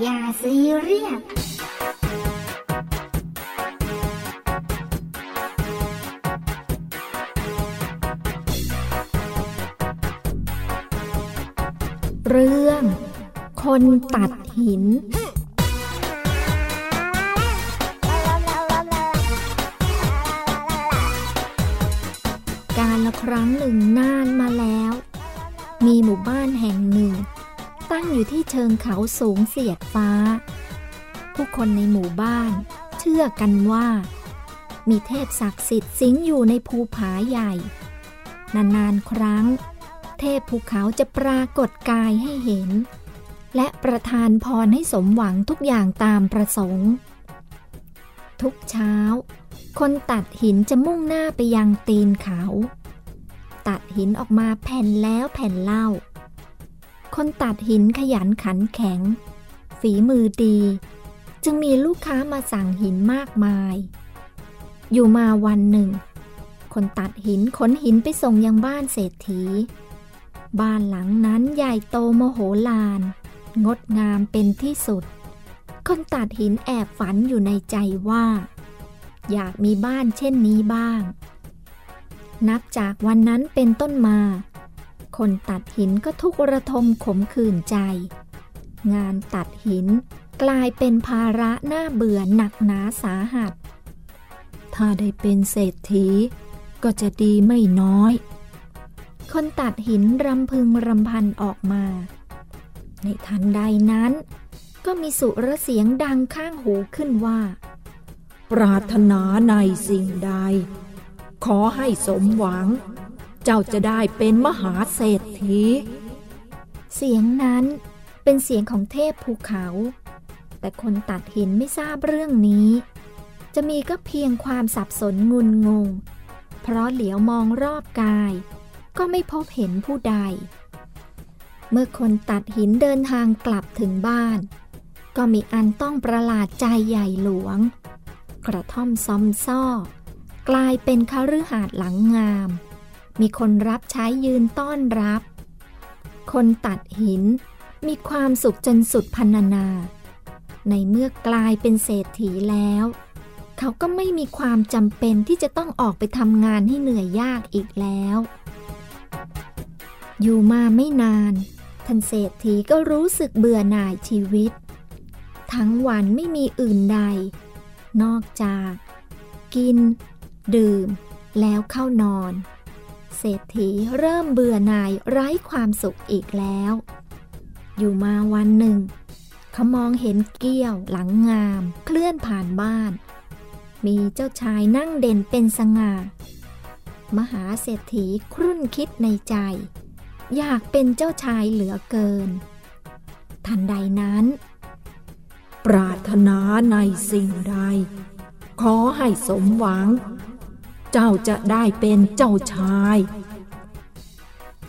อย่าซีเรียสเรื่อง คนตัดหินการละครั้งหนึ่งนานมาแล้ว มีหมู่บ้านแห่งหนึ่ง ตั้งอยู่ที่เชิงเขาสูงเสียดฟ้า ผู้คนในหมู่บ้าน เชื่อกันว่า มีเทพศักดิ์สิทธิ์สิงอยู่ในภูผาใหญ่ นานๆครั้ง เทพภูเขาจะปรากฏกายให้เห็น และประทานพรให้สมหวังทุกอย่างตามประสงค์ ทุกเช้า คนตัดหินจะมุ่งหน้าไปยังตีนเขา ตัดหินออกมาแผ่นแล้วแผ่นเล่า คนตัดหินขยันขันแข็ง ฝีมือดี จึงมีลูกค้ามาสั่งหินมากมาย อยู่มาวันหนึ่ง คนตัดหินขนหินไปส่งยังบ้านเศรษฐี บ้านหลังนั้นใหญ่โตมโหฬารงดงามเป็นที่สุด คนตัดหินแอบฝันอยู่ในใจว่า อยากมีบ้านเช่นนี้บ้าง นับจากวันนั้นเป็นต้นมา คนตัดหินก็ทุกระทมขมขื่นใจ งานตัดหินกลายเป็นภาระน้าเบื่อหนักหนาสาหัส ถ้าได้เป็นเศรษฐี ก็จะดีไม่น้อย คนตัดหินรำพึงรำพันออกมา ในทันใดนั้น ก็มีสุรเสียงดังข้างหูขึ้นว่า ปรารถนาในสิ่งใด ขอให้สมหวัง เจ้าจะได้เป็นมหาเศรษฐี เสียงนั้นเป็นเสียงของเทพภูเขา แต่คนตัดหินไม่ทราบเรื่องนี้ จะมีก็เพียงความสับสนงุนงง เพราะเหลียวมองรอบกาย ก็ไม่พบเห็นผู้ใด เมื่อคนตัดหินเดินทางกลับถึงบ้าน ก็มีอันต้องประหลาดใจใหญ่หลวง กระท่อมซอมซ่อกลายเป็นคฤหาสน์หลังงาม มีคนรับใช้ยืนต้อนรับ คนตัดหินมีความสุขจนสุดพันนา ในเมื่อกลายเป็นเศรษฐีแล้ว เขาก็ไม่มีความจำเป็นที่จะต้องออกไปทำงานให้เหนื่อยยากอีกแล้ว อยู่มาไม่นาน ท่านเศรษฐีก็รู้สึกเบื่อหน่ายชีวิต ทั้งวันไม่มีอื่นใด นอกจาก กิน ดื่ม แล้วเข้านอน เศรษฐีเริ่มเบื่อหน่ายไร้ความสุขอีกแล้ว อยู่มาวันหนึ่ง เขามองเห็นเกี้ยวหลังงาม เคลื่อนผ่านบ้าน มีเจ้าชายนั่งเด่นเป็นสง่า มหาเศรษฐีครุ่นคิดในใจ อยากเป็นเจ้าชายเหลือเกิน ทันใดนั้น ปรารถนาในสิ่งใด ขอให้สมหวัง เจ้าจะได้เป็นเจ้าชาย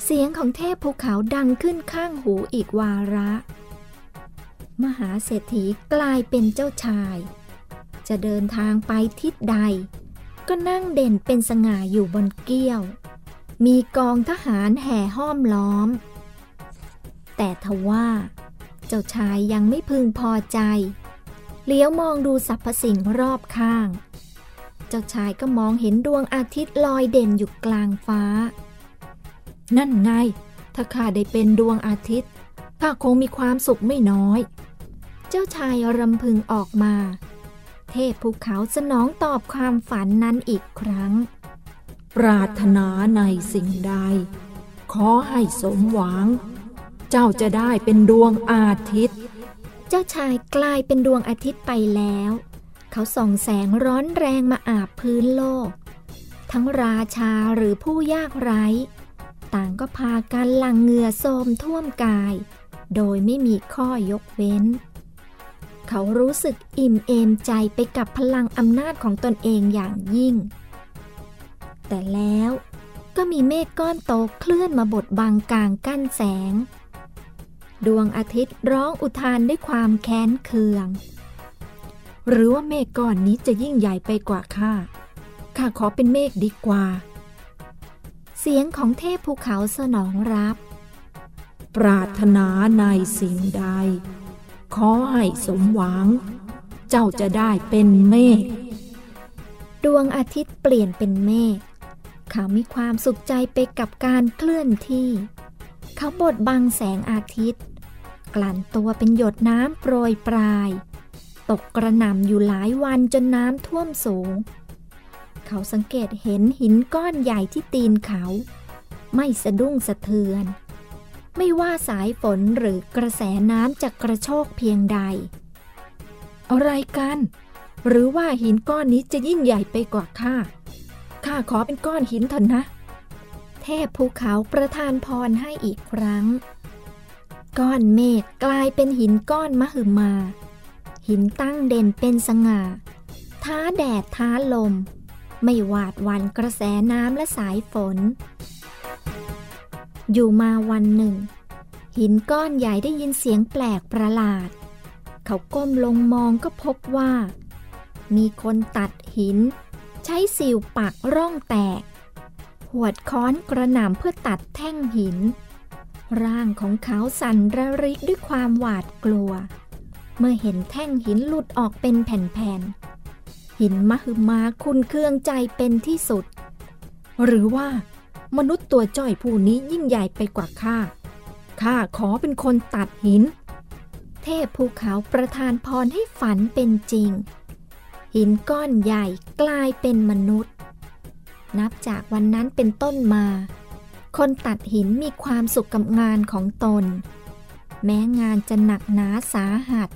เสียงของเทพภูเขาดังขึ้นข้างหูอีกวาระ มหาเศรษฐีกลายเป็นเจ้าชาย จะเดินทางไปทิศใด ก็นั่งเด่นเป็นสง่าอยู่บนเกี้ยว มีกองทหารแห่ห้อมล้อม แต่ทว่า เจ้าชายยังไม่พึงพอใจเลี้ยวมองดูสรรพสิ่งรอบข้าง เจ้าชายก็มองเห็นดวงอาทิตย์ลอยเด่นอยู่กลางฟ้า นั่นไง ถ้าข้าได้เป็นดวงอาทิตย์ข้าคงมีความสุขไม่น้อย เจ้าชายรำพึงออกมา เทพภูเขาสนองตอบความฝันนั้นอีกครั้ง ปรารถนาในสิ่งใด ขอให้สมหวัง เจ้าจะได้เป็นดวงอาทิตย์ เจ้าชายกลายเป็นดวงอาทิตย์ไปแล้ว เขาส่องแสงร้อนแรงมาอาบพื้นโลก ทั้งราชาหรือผู้ยากไร้ ต่างก็พากันหลั่งเหงื่อโทมท่วมกาย โดยไม่มีข้อยกเว้น เขารู้สึกอิ่มเอมใจไปกับพลังอำนาจของตนเองอย่างยิ่ง แต่แล้วก็มีเมฆก้อนโตเคลื่อนมาบดบังกลางกั้นแสง ดวงอาทิตย์ร้องอุทานด้วยความแค้นเคือง หรือว่าเมฆก้อนนี้จะยิ่งใหญ่ไปกว่าข้าข้าขอเป็นเมฆดีกว่า เสียงของเทพภูเขาสนองรับ ปรารถนาในสิ่งใดขขอให้สมหวัง เจ้าจะได้เป็นเมฆดวงอาทิตย์เปลี่ยนเป็นเมฆเขามีความสุขใจไปกับการเคลื่อนที่ เขาบดบังแสงอาทิตย์ กลั่นตัวเป็นหยดน้ำโปรยปลาย ตกกระหน่ำอยู่หลายวันจนน้ำท่วมสูง เขาสังเกตเห็นหินก้อนใหญ่ที่ตีนเขา ไม่สะดุ้งสะเทือน ไม่ว่าสายฝนหรือกระแสน้ำจะกระโชกเพียงใด อะไรกัน หรือว่าหินก้อนนี้จะยิ่งใหญ่ไปกว่าข้าข้าขอเป็นก้อนหินเถอะนะ เทพภูเขาประทานพรให้อีกครั้ง ก้อนเมฆกลายเป็นหินก้อนมหึมา หินตั้งเด่นเป็นสง่า ท้าแดดท้าลม ไม่หวาดหวันกระแสน้ำและสายฝน อยู่มาวันหนึ่ง หินก้อนใหญ่ได้ยินเสียงแปลกประหลาด เขาก้มลงมองก็พบว่า มีคนตัดหิน ใช้สิวปักร่องแตก หวดค้อนกระหน่ำเพื่อตัดแท่งหิน ร่างของเขาสั่นระริกด้วยความหวาดกลัว เมื่อเห็นแท่งหินหลุดออกเป็นแผ่นๆ หินมหึมาคุณเครื่องใจเป็นที่สุด หรือว่ามนุษย์ตัวจ้อยผู้นี้ยิ่งใหญ่ไปกว่าข้า ข้าขอเป็นคนตัดหิน เทพภูเขาประทานพรให้ฝันเป็นจริง หินก้อนใหญ่กลายเป็นมนุษย์ นับจากวันนั้นเป็นต้นมา คนตัดหินมีความสุขกับงานของตน แม้งานจะหนักหนาสาหัส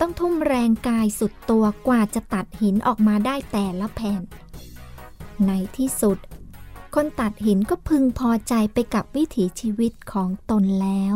ต้องทุ่มแรงกายสุดตัวกว่าจะตัดหินออกมาได้แต่ละแผ่น ในที่สุด คนตัดหินก็พึงพอใจไปกับวิถีชีวิตของตนแล้ว